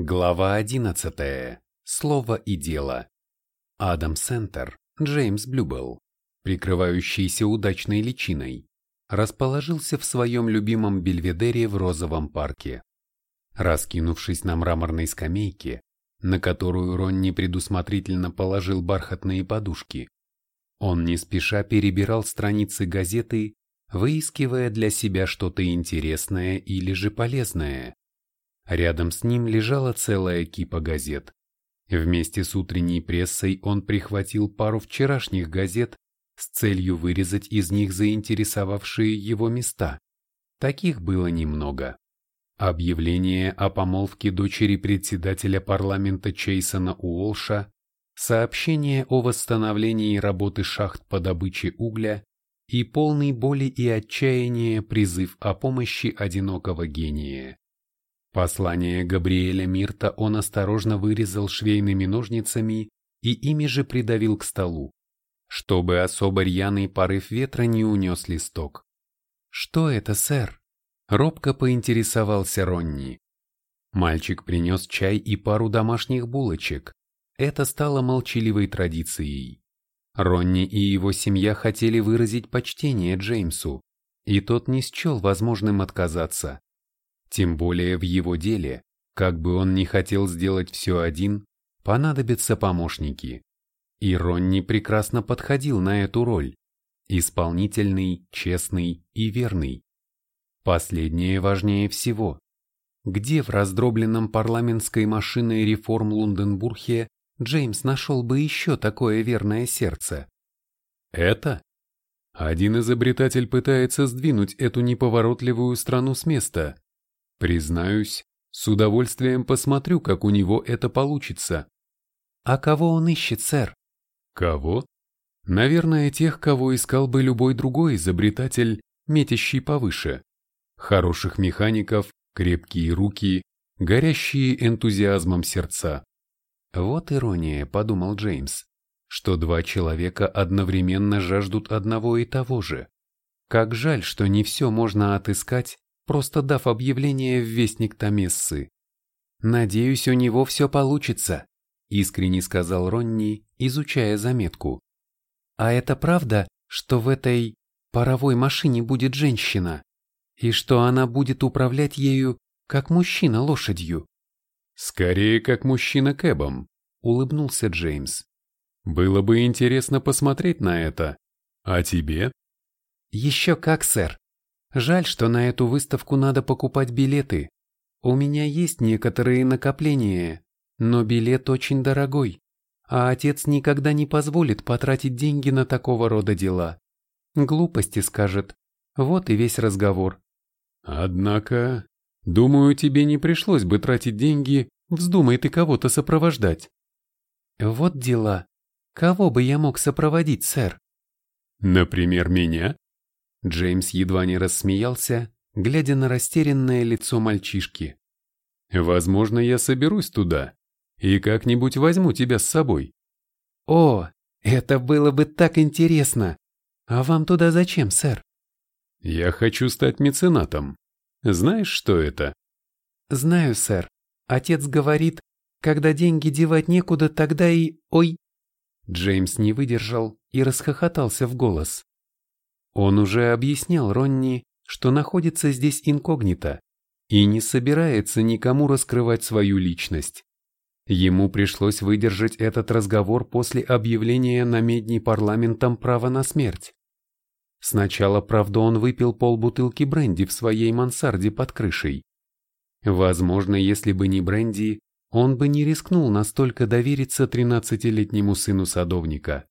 Глава 11. Слово и дело. Адам Сентер, Джеймс Блюбелл, прикрывающийся удачной личиной, расположился в своем любимом бельведере в Розовом парке. Раскинувшись на мраморной скамейке, на которую Ронни предусмотрительно положил бархатные подушки, он не спеша перебирал страницы газеты, выискивая для себя что-то интересное или же полезное. Рядом с ним лежала целая кипа газет. Вместе с утренней прессой он прихватил пару вчерашних газет с целью вырезать из них заинтересовавшие его места. Таких было немного. Объявление о помолвке дочери председателя парламента Чейсона Уолша, сообщение о восстановлении работы шахт по добыче угля и полный боли и отчаяния призыв о помощи одинокого гения. Послание Габриэля Мирта он осторожно вырезал швейными ножницами и ими же придавил к столу, чтобы особо рьяный порыв ветра не унес листок. «Что это, сэр?» — робко поинтересовался Ронни. Мальчик принес чай и пару домашних булочек. Это стало молчаливой традицией. Ронни и его семья хотели выразить почтение Джеймсу, и тот не счел возможным отказаться. Тем более в его деле, как бы он ни хотел сделать все один, понадобятся помощники. И Ронни прекрасно подходил на эту роль. Исполнительный, честный и верный. Последнее важнее всего. Где в раздробленном парламентской машиной реформ Лунденбурге Джеймс нашел бы еще такое верное сердце? Это? Один изобретатель пытается сдвинуть эту неповоротливую страну с места, Признаюсь, с удовольствием посмотрю, как у него это получится. А кого он ищет, сэр? Кого? Наверное, тех, кого искал бы любой другой изобретатель, метящий повыше. Хороших механиков, крепкие руки, горящие энтузиазмом сердца. Вот ирония, подумал Джеймс, что два человека одновременно жаждут одного и того же. Как жаль, что не все можно отыскать просто дав объявление в вестник Томессы. «Надеюсь, у него все получится», — искренне сказал Ронни, изучая заметку. «А это правда, что в этой паровой машине будет женщина, и что она будет управлять ею, как мужчина лошадью?» «Скорее, как мужчина кэбом», — улыбнулся Джеймс. «Было бы интересно посмотреть на это. А тебе?» «Еще как, сэр. Жаль, что на эту выставку надо покупать билеты. У меня есть некоторые накопления, но билет очень дорогой, а отец никогда не позволит потратить деньги на такого рода дела. Глупости скажет. Вот и весь разговор. Однако, думаю, тебе не пришлось бы тратить деньги, вздумай ты кого-то сопровождать. Вот дела. Кого бы я мог сопроводить, сэр? Например, меня? Джеймс едва не рассмеялся, глядя на растерянное лицо мальчишки. «Возможно, я соберусь туда и как-нибудь возьму тебя с собой». «О, это было бы так интересно! А вам туда зачем, сэр?» «Я хочу стать меценатом. Знаешь, что это?» «Знаю, сэр. Отец говорит, когда деньги девать некуда, тогда и... Ой!» Джеймс не выдержал и расхохотался в голос. Он уже объяснял Ронни, что находится здесь инкогнито и не собирается никому раскрывать свою личность. Ему пришлось выдержать этот разговор после объявления на медни парламентом права на смерть. Сначала, правда, он выпил полбутылки бренди в своей мансарде под крышей. Возможно, если бы не бренди, он бы не рискнул настолько довериться тринадцатилетнему сыну садовника.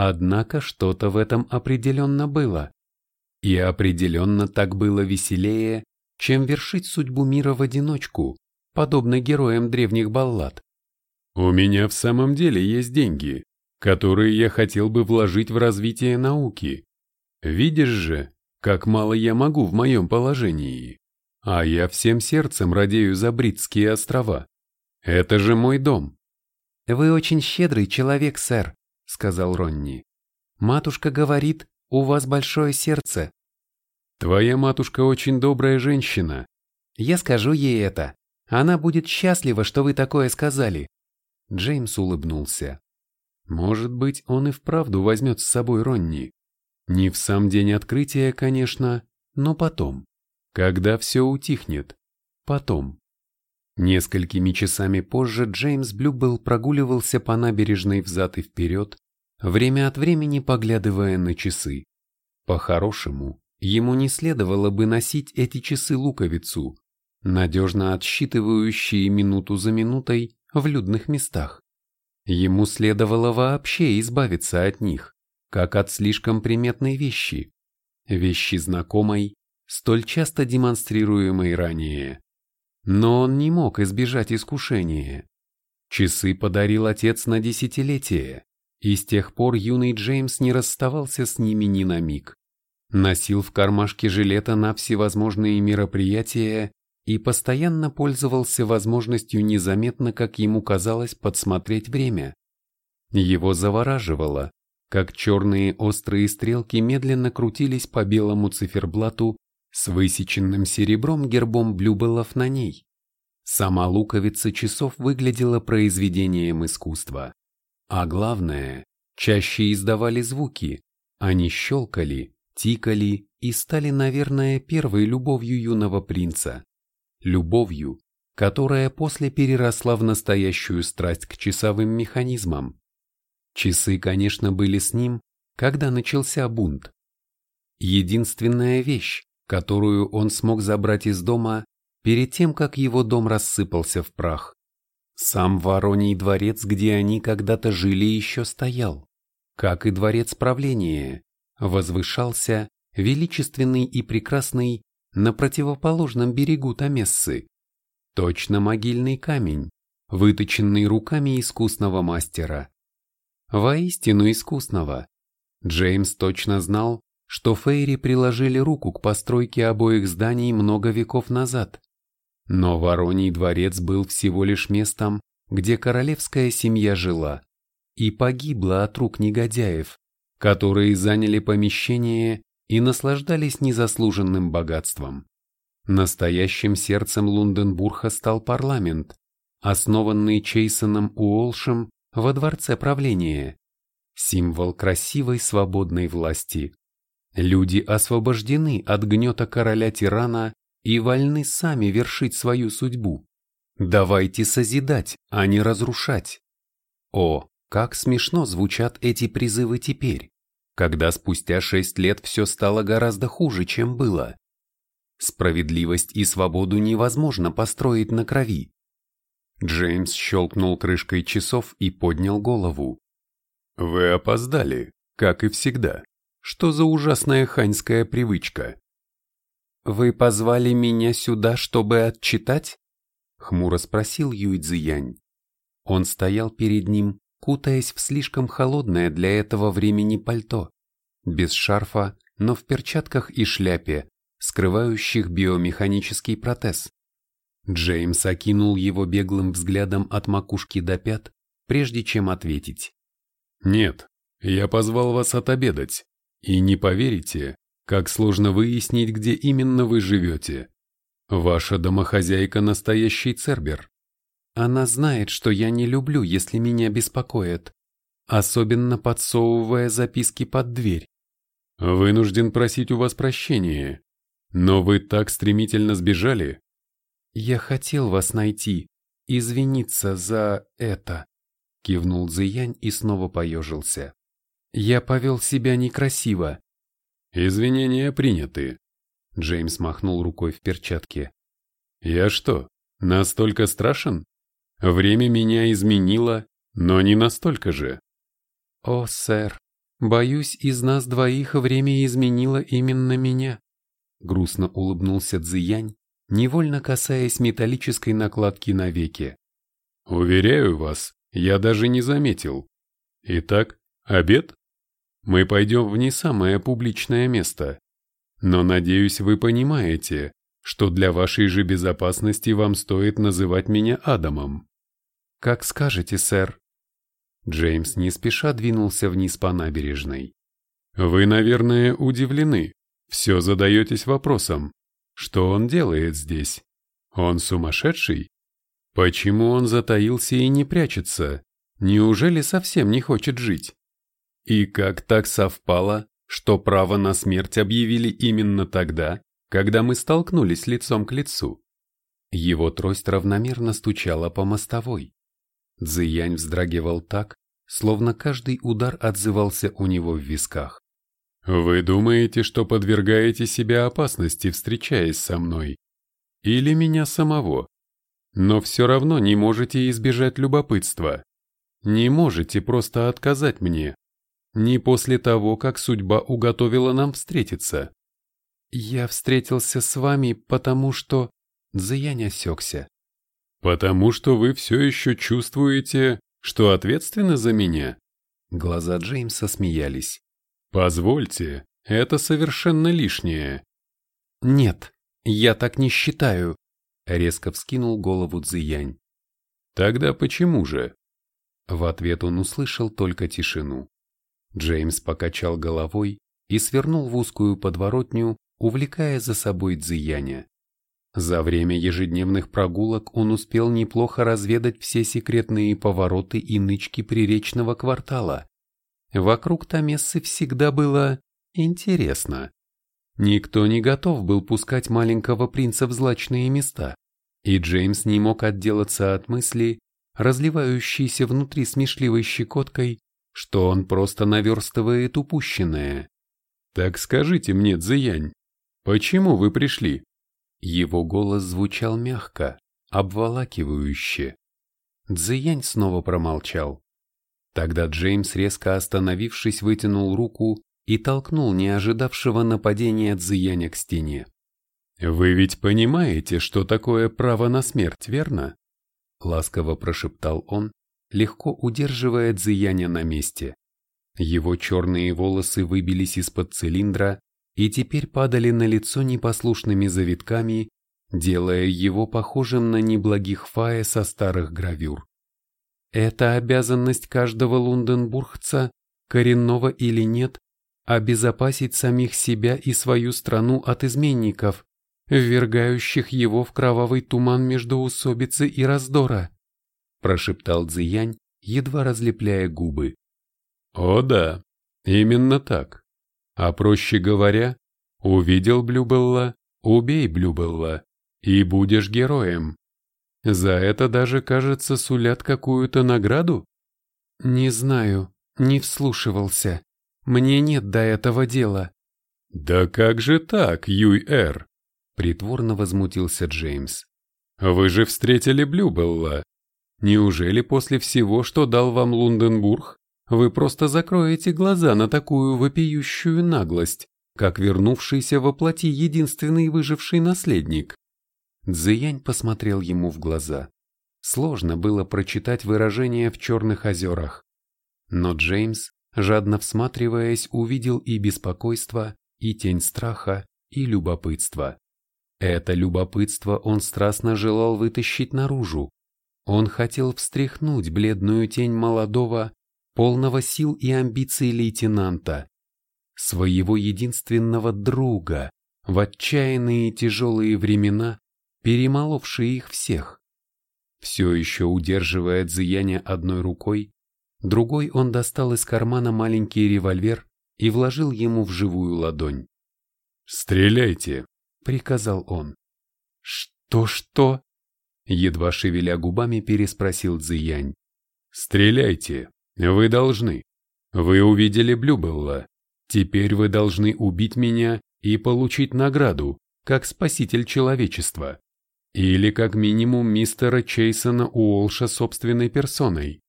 Однако что-то в этом определенно было. И определенно так было веселее, чем вершить судьбу мира в одиночку, подобно героям древних баллад. «У меня в самом деле есть деньги, которые я хотел бы вложить в развитие науки. Видишь же, как мало я могу в моем положении. А я всем сердцем радею за Бритские острова. Это же мой дом». «Вы очень щедрый человек, сэр», — сказал Ронни. «Матушка говорит, у вас большое сердце». «Твоя матушка очень добрая женщина». «Я скажу ей это. Она будет счастлива, что вы такое сказали. Джеймс улыбнулся. Может быть, он и вправду возьмет с собой Ронни. Не в сам день открытия, конечно, но потом. Когда все утихнет. Потом. Несколькими часами позже Джеймс Блюбелл прогуливался по набережной взад и вперед, время от времени поглядывая на часы. По-хорошему, ему не следовало бы носить эти часы-луковицу, надежно отсчитывающие минуту за минутой в людных местах. Ему следовало вообще избавиться от них, как от слишком приметной вещи, вещи знакомой, столь часто демонстрируемой ранее. Но он не мог избежать искушения. Часы подарил отец на десятилетие, и с тех пор юный Джеймс не расставался с ними ни на миг. Носил в кармашке жилета на всевозможные мероприятия и постоянно пользовался возможностью незаметно, как ему казалось, подсмотреть время. Его завораживало, как черные острые стрелки медленно крутились по белому циферблату с высеченным серебром гербом блюбелов на ней. Сама луковица часов выглядела произведением искусства. А главное, чаще издавали звуки, они щелкали, тикали и стали, наверное, первой любовью юного принца. Любовью, которая после переросла в настоящую страсть к часовым механизмам. Часы, конечно, были с ним, когда начался бунт. Единственная вещь, которую он смог забрать из дома перед тем, как его дом рассыпался в прах. Сам Вороний дворец, где они когда-то жили, еще стоял, как и дворец правления, возвышался, величественный и прекрасный, на противоположном берегу Тамессы. Точно могильный камень, выточенный руками искусного мастера. Воистину искусного. Джеймс точно знал, что Фейри приложили руку к постройке обоих зданий много веков назад. Но Вороний дворец был всего лишь местом, где королевская семья жила, и погибла от рук негодяев, которые заняли помещение и наслаждались незаслуженным богатством. Настоящим сердцем Лунденбурга стал парламент, основанный Чейсоном Уолшем во дворце правления, символ красивой свободной власти. Люди освобождены от гнета короля-тирана и вольны сами вершить свою судьбу. Давайте созидать, а не разрушать. О, как смешно звучат эти призывы теперь, когда спустя шесть лет все стало гораздо хуже, чем было. Справедливость и свободу невозможно построить на крови. Джеймс щелкнул крышкой часов и поднял голову. «Вы опоздали, как и всегда», что за ужасная ханьская привычка? «Вы позвали меня сюда, чтобы отчитать?» — хмуро спросил Юй Цзиянь. Он стоял перед ним, кутаясь в слишком холодное для этого времени пальто, без шарфа, но в перчатках и шляпе, скрывающих биомеханический протез. Джеймс окинул его беглым взглядом от макушки до пят, прежде чем ответить. «Нет, я позвал вас отобедать. И не поверите, как сложно выяснить, где именно вы живете. Ваша домохозяйка настоящий цербер. Она знает, что я не люблю, если меня беспокоят, особенно подсовывая записки под дверь. Вынужден просить у вас прощения, но вы так стремительно сбежали. Я хотел вас найти, извиниться за это, кивнул Зиянь и снова поежился. Я повел себя некрасиво. Извинения приняты. Джеймс махнул рукой в перчатке. Я что, настолько страшен? Время меня изменило, но не настолько же. О, сэр, боюсь, из нас двоих время изменило именно меня. Грустно улыбнулся Цзиянь, невольно касаясь металлической накладки на веке. Уверяю вас, я даже не заметил. Итак, обед? Мы пойдем в не самое публичное место. Но надеюсь, вы понимаете, что для вашей же безопасности вам стоит называть меня Адамом. Как скажете, сэр. Джеймс не спеша двинулся вниз по набережной. Вы, наверное, удивлены. Все задаетесь вопросом, что он делает здесь? Он сумасшедший? Почему он затаился и не прячется? Неужели совсем не хочет жить? И как так совпало, что право на смерть объявили именно тогда, когда мы столкнулись лицом к лицу? Его трость равномерно стучала по мостовой. Цзиянь вздрагивал так, словно каждый удар отзывался у него в висках. «Вы думаете, что подвергаете себя опасности, встречаясь со мной? Или меня самого? Но все равно не можете избежать любопытства. Не можете просто отказать мне. Не после того, как судьба уготовила нам встретиться. Я встретился с вами, потому что... Зиянь осекся. Потому что вы все еще чувствуете, что ответственны за меня? Глаза Джеймса смеялись. Позвольте, это совершенно лишнее. Нет, я так не считаю, резко вскинул голову Цзиянь. Тогда почему же? В ответ он услышал только тишину. Джеймс покачал головой и свернул в узкую подворотню, увлекая за собой Цзияня. За время ежедневных прогулок он успел неплохо разведать все секретные повороты и нычки приречного квартала. Вокруг Тамессы всегда было интересно. Никто не готов был пускать маленького принца в злачные места, и Джеймс не мог отделаться от мысли, разливающейся внутри смешливой щекоткой, что он просто наверстывает упущенное. «Так скажите мне, Цзиянь, почему вы пришли?» Его голос звучал мягко, обволакивающе. Цзиянь снова промолчал. Тогда Джеймс, резко остановившись, вытянул руку и толкнул неожидавшего нападения Цзияня к стене. «Вы ведь понимаете, что такое право на смерть, верно?» Ласково прошептал он, легко удерживая Цзияня на месте. Его черные волосы выбились из-под цилиндра и теперь падали на лицо непослушными завитками, делая его похожим на неблагих фая со старых гравюр. Это обязанность каждого лунденбургца, коренного или нет, обезопасить самих себя и свою страну от изменников, ввергающих его в кровавый туман междоусобицы и раздора, прошептал Цзиянь, едва разлепляя губы. О да, именно так. А проще говоря, увидел Блюбелла, убей Блюбелла, и будешь героем. За это даже, кажется, сулят какую-то награду? Не знаю, не вслушивался. Мне нет до этого дела. Да как же так, Юй-Эр? Притворно возмутился Джеймс. Вы же встретили Блюбелла. Неужели после всего, что дал вам Лунденбург, вы просто закроете глаза на такую вопиющую наглость, как вернувшийся во плоти единственный выживший наследник. Цзиянь посмотрел ему в глаза. Сложно было прочитать выражение в черных озерах. Но Джеймс, жадно всматриваясь, увидел и беспокойство, и тень страха, и любопытство. Это любопытство он страстно желал вытащить наружу. Он хотел встряхнуть бледную тень молодого, полного сил и амбиций лейтенанта, своего единственного друга в отчаянные тяжелые времена, перемоловшие их всех. Все еще удерживая Цзияня одной рукой, другой он достал из кармана маленький револьвер и вложил ему в живую ладонь. «Стреляйте!» — приказал он. «Что-что?» — едва шевеля губами переспросил Цзиянь. «Стреляйте!» Вы должны. Вы увидели Блюбелла. Теперь вы должны убить меня и получить награду, как спаситель человечества. Или как минимум мистера Чейсона Уолша собственной персоной.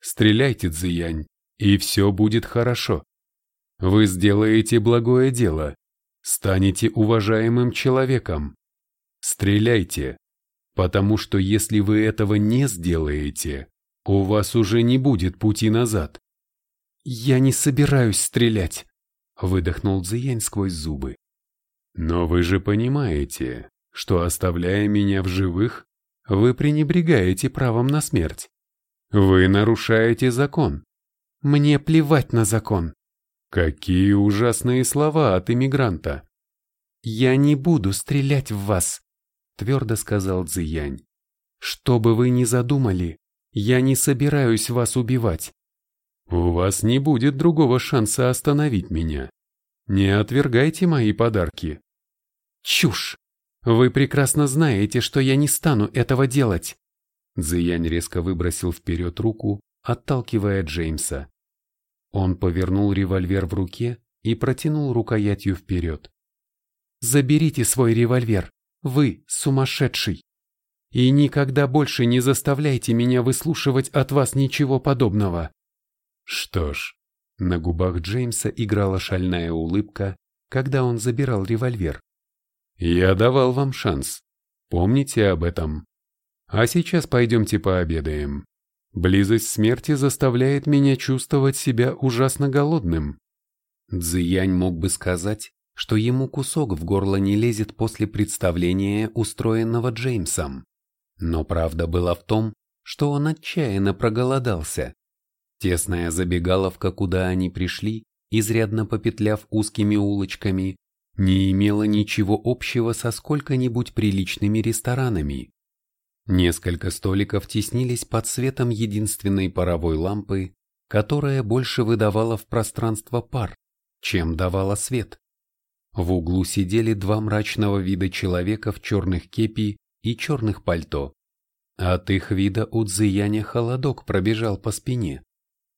Стреляйте, Цзиянь, и все будет хорошо. Вы сделаете благое дело, станете уважаемым человеком. Стреляйте, потому что если вы этого не сделаете, у вас уже не будет пути назад. Я не собираюсь стрелять, выдохнул Цзиянь сквозь зубы. Но вы же понимаете, что оставляя меня в живых, вы пренебрегаете правом на смерть. Вы нарушаете закон. Мне плевать на закон. Какие ужасные слова от иммигранта. Я не буду стрелять в вас, твердо сказал Цзиянь. Что бы вы ни задумали, я не собираюсь вас убивать. У вас не будет другого шанса остановить меня. Не отвергайте мои подарки. Чушь! Вы прекрасно знаете, что я не стану этого делать. Зиянь резко выбросил вперед руку, отталкивая Джеймса. Он повернул револьвер в руке и протянул рукоятью вперед. «Заберите свой револьвер, вы сумасшедший! И никогда больше не заставляйте меня выслушивать от вас ничего подобного!» Что ж, на губах Джеймса играла шальная улыбка, когда он забирал револьвер. «Я давал вам шанс. Помните об этом. А сейчас пойдемте пообедаем. Близость смерти заставляет меня чувствовать себя ужасно голодным. Цзиянь мог бы сказать, что ему кусок в горло не лезет после представления, устроенного Джеймсом. Но правда была в том, что он отчаянно проголодался. Тесная забегаловка, куда они пришли, изрядно попетляв узкими улочками, не имела ничего общего со сколько-нибудь приличными ресторанами. Несколько столиков теснились под светом единственной паровой лампы, которая больше выдавала в пространство пар, чем давала свет. В углу сидели два мрачного вида человека в черных кепи и черных пальто. От их вида у Цзияня холодок пробежал по спине.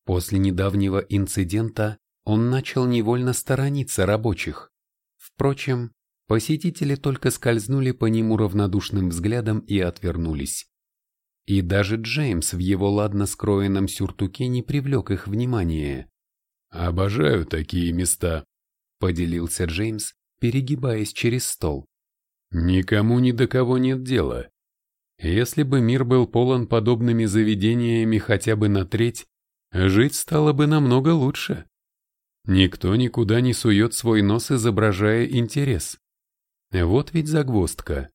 После недавнего инцидента он начал невольно сторониться рабочих. Впрочем, Посетители только скользнули по нему равнодушным взглядом и отвернулись. И даже Джеймс в его ладно скроенном сюртуке не привлек их внимания. «Обожаю такие места», — поделился Джеймс, перегибаясь через стол. «Никому ни до кого нет дела. Если бы мир был полон подобными заведениями хотя бы на треть, жить стало бы намного лучше. Никто никуда не сует свой нос, изображая интерес. Вот ведь загвоздка.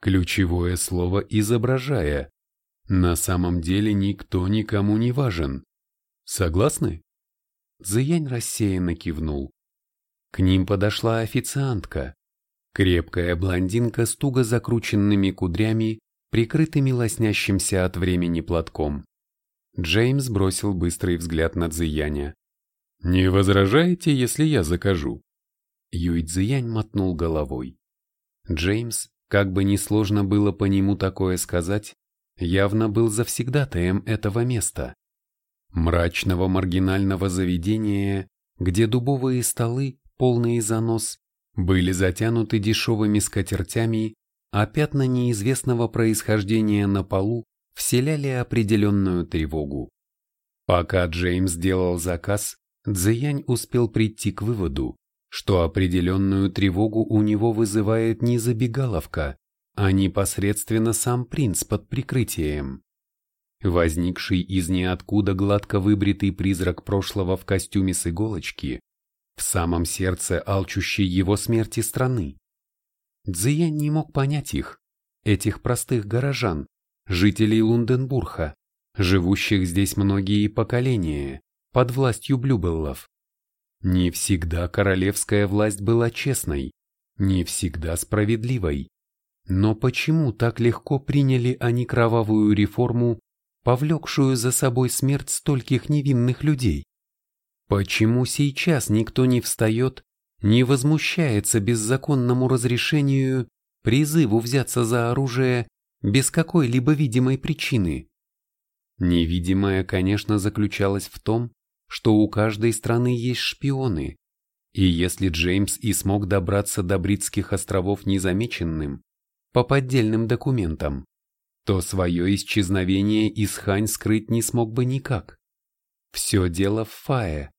Ключевое слово «изображая». На самом деле никто никому не важен. Согласны? Зиянь рассеянно кивнул. К ним подошла официантка. Крепкая блондинка с туго закрученными кудрями, прикрытыми лоснящимся от времени платком. Джеймс бросил быстрый взгляд на Цзияня. «Не возражаете, если я закажу?» Юй Цзиянь мотнул головой. Джеймс, как бы ни сложно было по нему такое сказать, явно был завсегдатаем этого места. Мрачного маргинального заведения, где дубовые столы, полные занос, были затянуты дешевыми скатертями, а пятна неизвестного происхождения на полу вселяли определенную тревогу. Пока Джеймс делал заказ, Цзиянь успел прийти к выводу, что определенную тревогу у него вызывает не забегаловка, а непосредственно сам принц под прикрытием. Возникший из ниоткуда гладко выбритый призрак прошлого в костюме с иголочки, в самом сердце алчущей его смерти страны. Цзиян не мог понять их, этих простых горожан, жителей Лунденбурга, живущих здесь многие поколения, под властью Блюбеллов. Не всегда королевская власть была честной, не всегда справедливой. Но почему так легко приняли они кровавую реформу, повлекшую за собой смерть стольких невинных людей? Почему сейчас никто не встает, не возмущается беззаконному разрешению, призыву взяться за оружие без какой-либо видимой причины? Невидимая, конечно, заключалась в том, что у каждой страны есть шпионы, и если Джеймс и смог добраться до Бритских островов незамеченным, по поддельным документам, то свое исчезновение из Хань скрыть не смог бы никак. Все дело в Фае.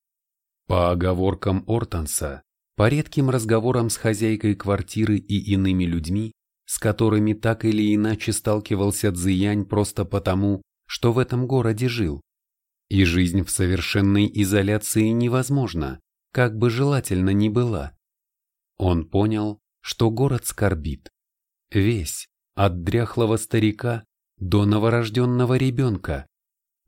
По оговоркам Ортонса, по редким разговорам с хозяйкой квартиры и иными людьми, с которыми так или иначе сталкивался Цзиянь просто потому, что в этом городе жил, и жизнь в совершенной изоляции невозможна, как бы желательно ни была. Он понял, что город скорбит. Весь, от дряхлого старика до новорожденного ребенка.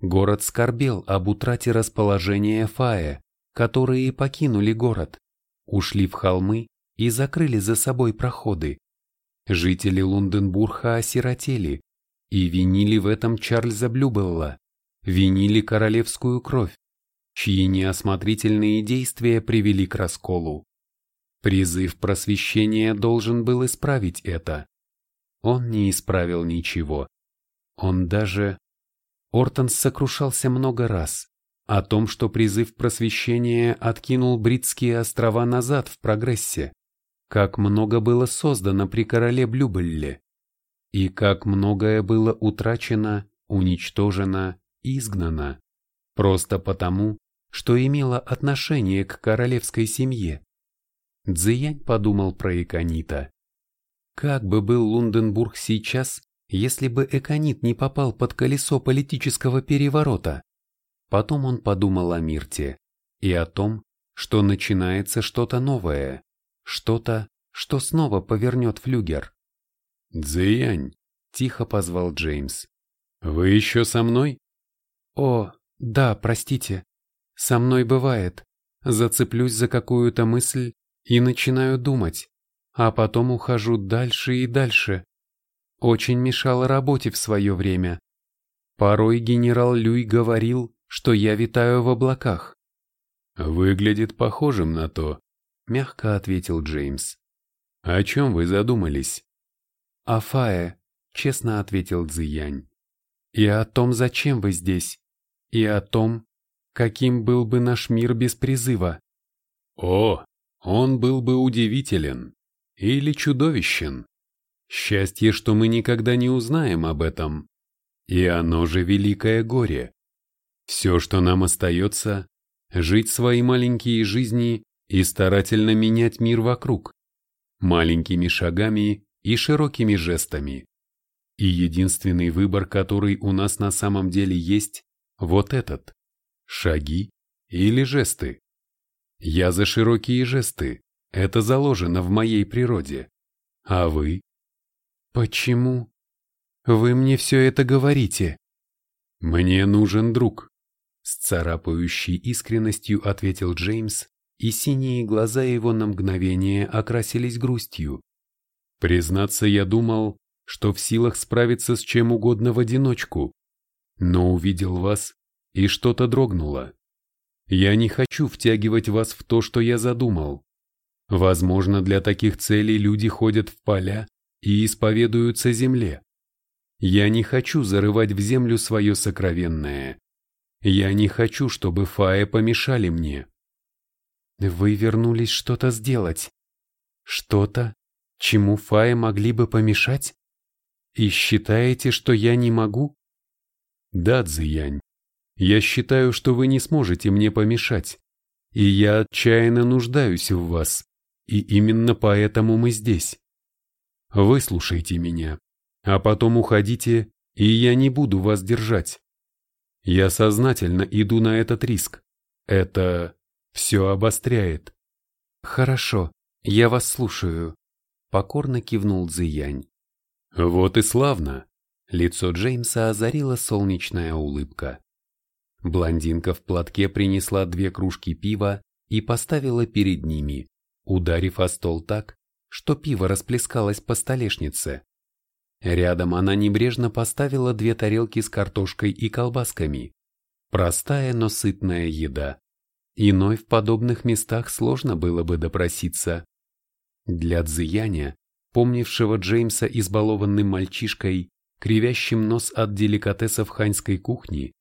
Город скорбел об утрате расположения Фая, которые покинули город, ушли в холмы и закрыли за собой проходы. Жители Лунденбурга осиротели, И винили в этом Чарльза Блюбелла, винили королевскую кровь, чьи неосмотрительные действия привели к расколу. Призыв просвещения должен был исправить это. Он не исправил ничего. Он даже... Ортонс сокрушался много раз о том, что призыв просвещения откинул Бритские острова назад в прогрессе, как много было создано при короле Блюбелле, и как многое было утрачено, уничтожено, изгнано, просто потому, что имело отношение к королевской семье. Цзиянь подумал про Эконита. Как бы был Лунденбург сейчас, если бы Эконит не попал под колесо политического переворота? Потом он подумал о Мирте и о том, что начинается что-то новое, что-то, что снова повернет флюгер. «Дзиянь», — тихо позвал Джеймс. «Вы еще со мной?» «О, да, простите. Со мной бывает. Зацеплюсь за какую-то мысль и начинаю думать, а потом ухожу дальше и дальше. Очень мешало работе в свое время. Порой генерал Люй говорил, что я витаю в облаках. Выглядит похожим на то, мягко ответил Джеймс. О чем вы задумались? О Фае, честно ответил Цзиянь. И о том, зачем вы здесь. И о том, каким был бы наш мир без призыва. О, он был бы удивителен. Или чудовищен. Счастье, что мы никогда не узнаем об этом. И оно же великое горе. Все, что нам остается, жить свои маленькие жизни и старательно менять мир вокруг, маленькими шагами и широкими жестами. И единственный выбор, который у нас на самом деле есть, вот этот – шаги или жесты. Я за широкие жесты, это заложено в моей природе. А вы? Почему? Вы мне все это говорите. Мне нужен друг. С царапающей искренностью ответил Джеймс, и синие глаза его на мгновение окрасились грустью. Признаться, я думал, что в силах справиться с чем угодно в одиночку, но увидел вас, и что-то дрогнуло. Я не хочу втягивать вас в то, что я задумал. Возможно, для таких целей люди ходят в поля и исповедуются земле. Я не хочу зарывать в землю свое сокровенное. Я не хочу, чтобы Фаe помешали мне. Вы вернулись что-то сделать. Что-то, чему Фаe могли бы помешать? И считаете, что я не могу? Да, Цзиянь. Я считаю, что вы не сможете мне помешать. И я отчаянно нуждаюсь в вас. И именно поэтому мы здесь. Выслушайте меня, а потом уходите, и я не буду вас держать. Я сознательно иду на этот риск. Это все обостряет. Хорошо, я вас слушаю. Покорно кивнул Цзиянь. Вот и славно. Лицо Джеймса озарила солнечная улыбка. Блондинка в платке принесла две кружки пива и поставила перед ними, ударив о стол так, что пиво расплескалось по столешнице. Рядом она небрежно поставила две тарелки с картошкой и колбасками. Простая, но сытная еда. Иной в подобных местах сложно было бы допроситься. Для Цзияня, помнившего Джеймса избалованным мальчишкой, кривящим нос от деликатесов ханьской кухни,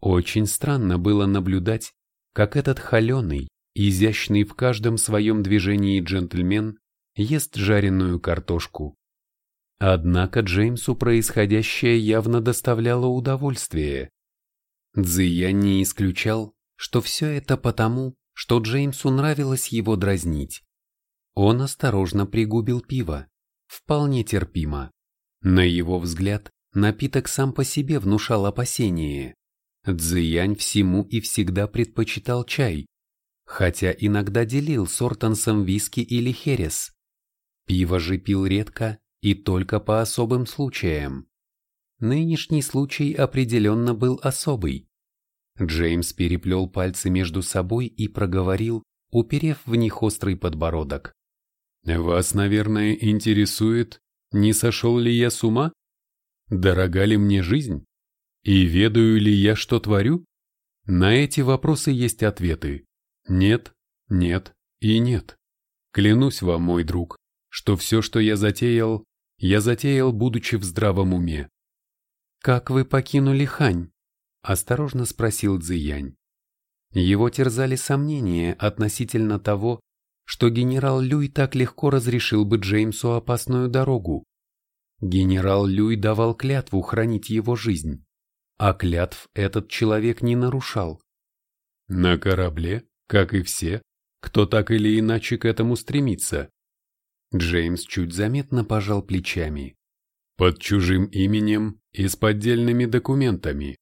очень странно было наблюдать, как этот холеный, изящный в каждом своем движении джентльмен ест жареную картошку. Однако Джеймсу происходящее явно доставляло удовольствие. Цзия не исключал, что все это потому, что Джеймсу нравилось его дразнить. Он осторожно пригубил пиво, вполне терпимо. На его взгляд, напиток сам по себе внушал опасение. Цзиянь всему и всегда предпочитал чай, хотя иногда делил с Ортонсом виски или херес. Пиво же пил редко и только по особым случаям. Нынешний случай определенно был особый. Джеймс переплел пальцы между собой и проговорил, уперев в них острый подбородок. «Вас, наверное, интересует, не сошел ли я с ума?» Дорога ли мне жизнь? И ведаю ли я, что творю? На эти вопросы есть ответы. Нет, нет и нет. Клянусь вам, мой друг, что все, что я затеял, я затеял, будучи в здравом уме. «Как вы покинули Хань?» – осторожно спросил Цзиянь. Его терзали сомнения относительно того, что генерал Люй так легко разрешил бы Джеймсу опасную дорогу. Генерал Люй давал клятву хранить его жизнь, а клятв этот человек не нарушал. На корабле, как и все, кто так или иначе к этому стремится. Джеймс чуть заметно пожал плечами. Под чужим именем и с поддельными документами.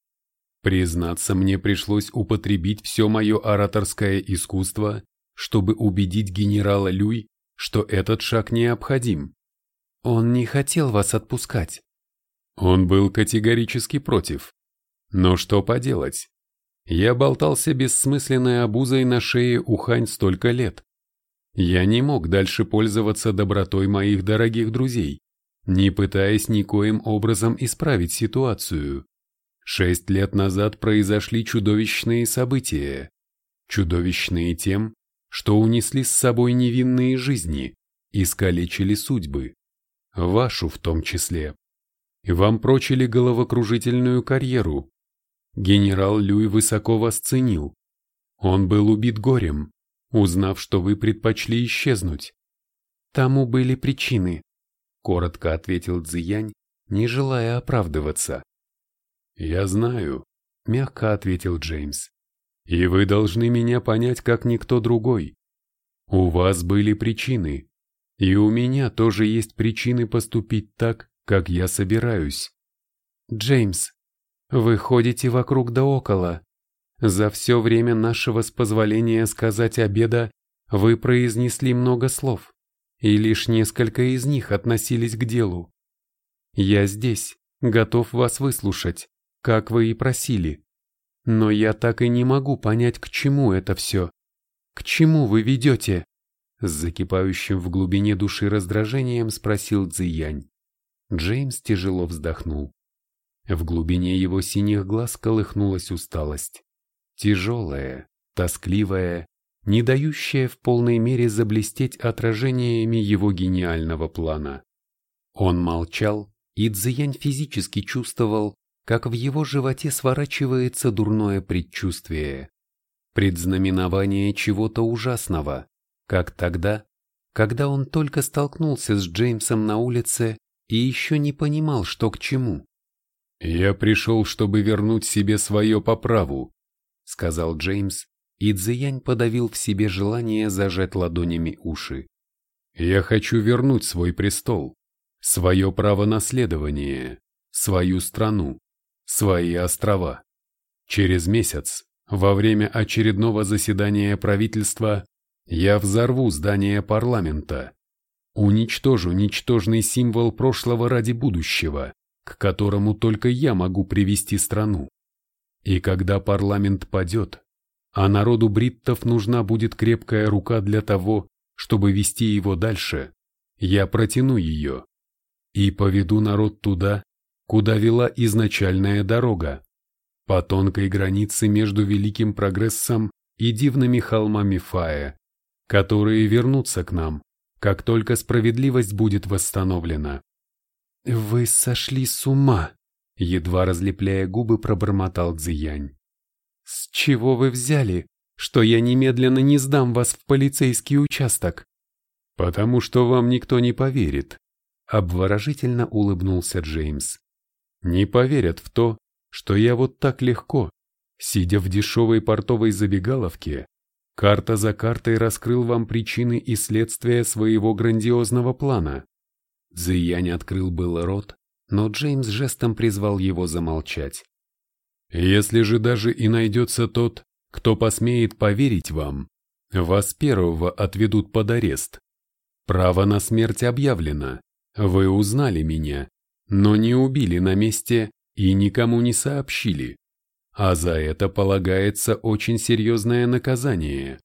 Признаться, мне пришлось употребить все мое ораторское искусство, чтобы убедить генерала Люй, что этот шаг необходим. Он не хотел вас отпускать. Он был категорически против. Но что поделать? Я болтался бессмысленной обузой на шее у Хань столько лет. Я не мог дальше пользоваться добротой моих дорогих друзей, не пытаясь никоим образом исправить ситуацию. Шесть лет назад произошли чудовищные события. Чудовищные тем, что унесли с собой невинные жизни, искалечили судьбы. Вашу в том числе. Вам прочили головокружительную карьеру. Генерал Люй высоко вас ценил. Он был убит горем, узнав, что вы предпочли исчезнуть. Тому были причины, коротко ответил Цзиянь, не желая оправдываться. «Я знаю», — мягко ответил Джеймс. «И вы должны меня понять, как никто другой. У вас были причины, и у меня тоже есть причины поступить так, как я собираюсь». «Джеймс, вы ходите вокруг да около. За все время нашего с позволения сказать обеда вы произнесли много слов, и лишь несколько из них относились к делу. Я здесь, готов вас выслушать как вы и просили. Но я так и не могу понять, к чему это все. К чему вы ведете? С закипающим в глубине души раздражением спросил Цзиянь. Джеймс тяжело вздохнул. В глубине его синих глаз колыхнулась усталость. Тяжелая, тоскливая, не дающая в полной мере заблестеть отражениями его гениального плана. Он молчал, и Цзиянь физически чувствовал, как в его животе сворачивается дурное предчувствие, предзнаменование чего-то ужасного, как тогда, когда он только столкнулся с Джеймсом на улице и еще не понимал, что к чему. «Я пришел, чтобы вернуть себе свое по праву», — сказал Джеймс, и Цзиянь подавил в себе желание зажать ладонями уши. «Я хочу вернуть свой престол, свое право наследования, свою страну, свои острова. Через месяц, во время очередного заседания правительства, я взорву здание парламента, уничтожу ничтожный символ прошлого ради будущего, к которому только я могу привести страну. И когда парламент падет, а народу бриттов нужна будет крепкая рука для того, чтобы вести его дальше, я протяну ее и поведу народ туда, куда вела изначальная дорога, по тонкой границе между великим прогрессом и дивными холмами Фая, которые вернутся к нам, как только справедливость будет восстановлена. «Вы сошли с ума!» — едва разлепляя губы, пробормотал Цзиянь. «С чего вы взяли, что я немедленно не сдам вас в полицейский участок?» «Потому что вам никто не поверит», — обворожительно улыбнулся Джеймс не поверят в то, что я вот так легко, сидя в дешевой портовой забегаловке, карта за картой раскрыл вам причины и следствия своего грандиозного плана. Зиянь открыл было рот, но Джеймс жестом призвал его замолчать. Если же даже и найдется тот, кто посмеет поверить вам, вас первого отведут под арест. Право на смерть объявлено. Вы узнали меня, но не убили на месте и никому не сообщили, а за это полагается очень серьезное наказание.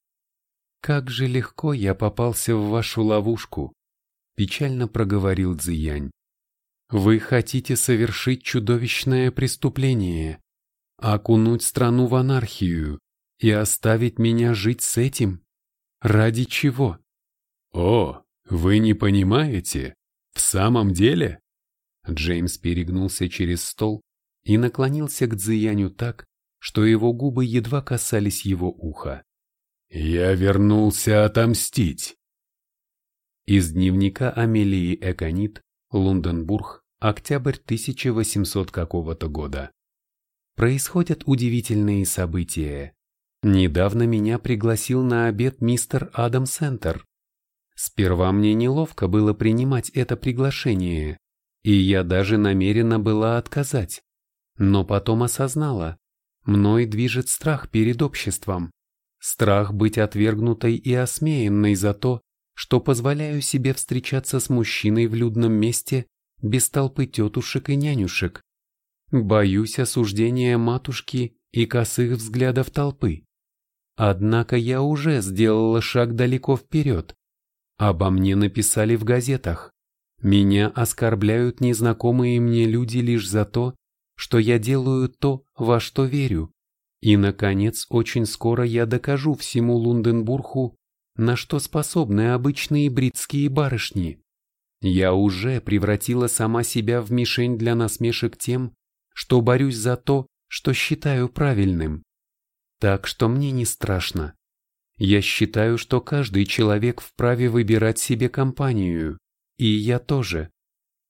«Как же легко я попался в вашу ловушку», – печально проговорил Цзиянь. Вы хотите совершить чудовищное преступление, окунуть страну в анархию и оставить меня жить с этим? Ради чего? О, вы не понимаете? В самом деле? Джеймс перегнулся через стол и наклонился к Цзияню так, что его губы едва касались его уха. «Я вернулся отомстить!» Из дневника Амелии Эконит, Лунденбург, октябрь 1800 какого-то года. Происходят удивительные события. Недавно меня пригласил на обед мистер Адам Сентер. Сперва мне неловко было принимать это приглашение, и я даже намерена была отказать. Но потом осознала, мной движет страх перед обществом, страх быть отвергнутой и осмеянной за то, что позволяю себе встречаться с мужчиной в людном месте без толпы тетушек и нянюшек. Боюсь осуждения матушки и косых взглядов толпы. Однако я уже сделала шаг далеко вперед. Обо мне написали в газетах. Меня оскорбляют незнакомые мне люди лишь за то, что я делаю то, во что верю. И, наконец, очень скоро я докажу всему Лунденбургу, на что способны обычные бритские барышни. Я уже превратила сама себя в мишень для насмешек тем, что борюсь за то, что считаю правильным. Так что мне не страшно. Я считаю, что каждый человек вправе выбирать себе компанию, и я тоже,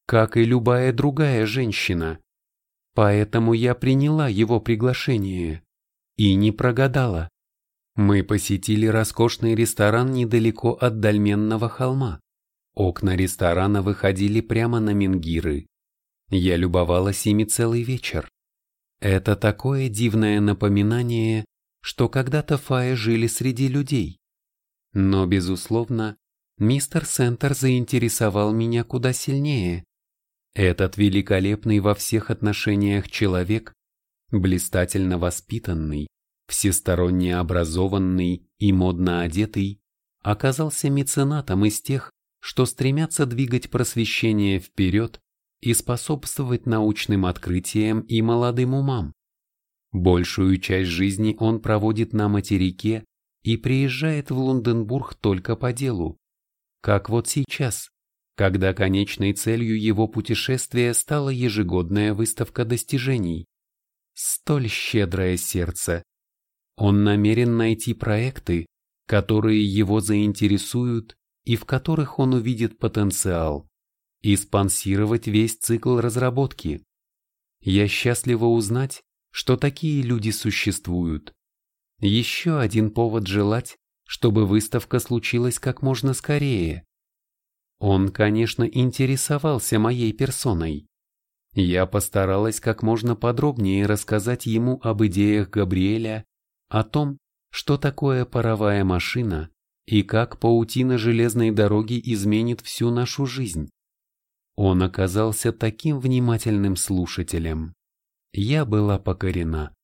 как и любая другая женщина. Поэтому я приняла его приглашение и не прогадала. Мы посетили роскошный ресторан недалеко от Дальменного холма. Окна ресторана выходили прямо на Менгиры. Я любовалась ими целый вечер. Это такое дивное напоминание, что когда-то Фаи жили среди людей. Но, безусловно, мистер Сентер заинтересовал меня куда сильнее. Этот великолепный во всех отношениях человек, блистательно воспитанный, всесторонне образованный и модно одетый, оказался меценатом из тех, что стремятся двигать просвещение вперед и способствовать научным открытиям и молодым умам. Большую часть жизни он проводит на материке и приезжает в Лунденбург только по делу, как вот сейчас, когда конечной целью его путешествия стала ежегодная выставка достижений. Столь щедрое сердце. Он намерен найти проекты, которые его заинтересуют и в которых он увидит потенциал, и спонсировать весь цикл разработки. Я счастлива узнать, что такие люди существуют. Еще один повод желать, чтобы выставка случилась как можно скорее. Он, конечно, интересовался моей персоной. Я постаралась как можно подробнее рассказать ему об идеях Габриэля, о том, что такое паровая машина и как паутина железной дороги изменит всю нашу жизнь. Он оказался таким внимательным слушателем. Я была покорена.